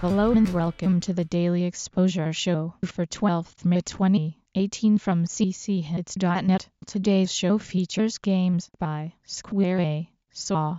Hello and welcome to the Daily Exposure Show for 12th May 2018 from cchits.net. Today's show features games by Square A. Saw.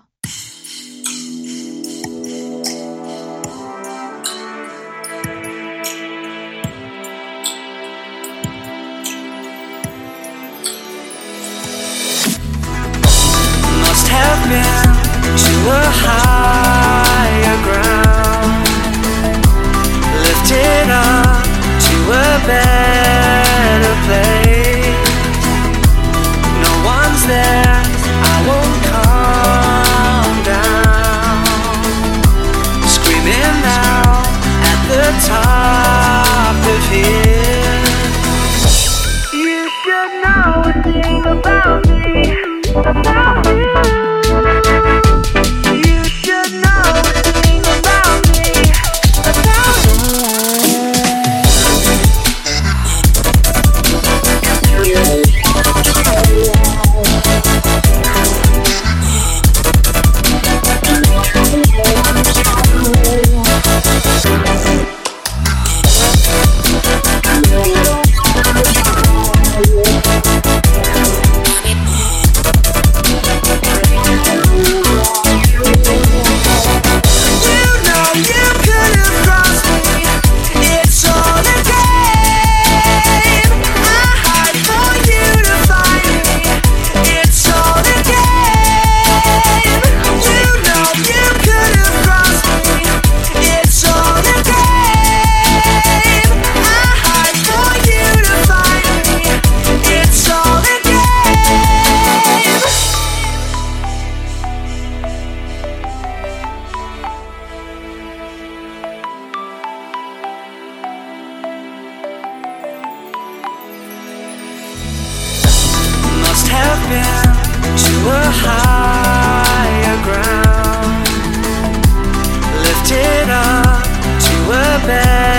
Higher ground, lifted up to a better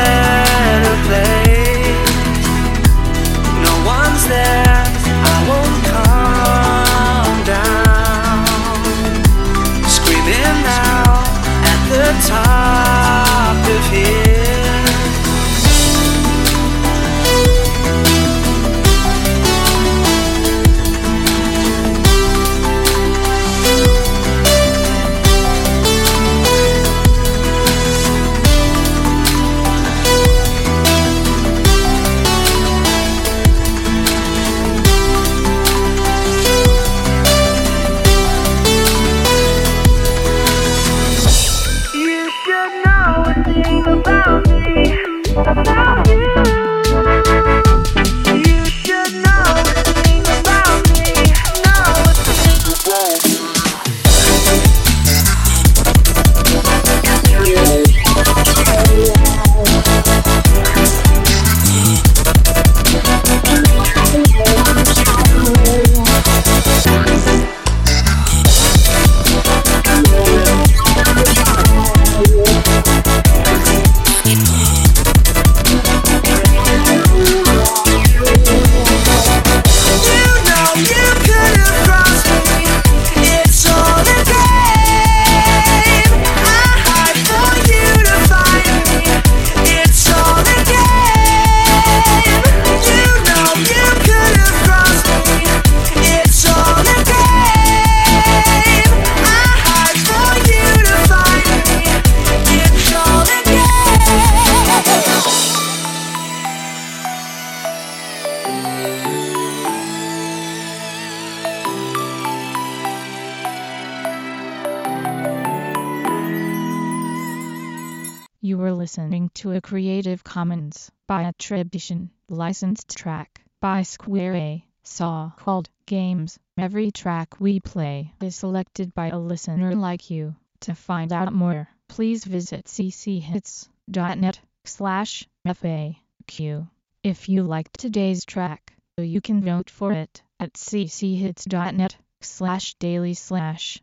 Were listening to a Creative Commons by attribution licensed track by Square A. Saw called Games. Every track we play is selected by a listener like you. To find out more, please visit cchits.net slash FAQ. If you liked today's track, you can vote for it at cchits.net slash daily slash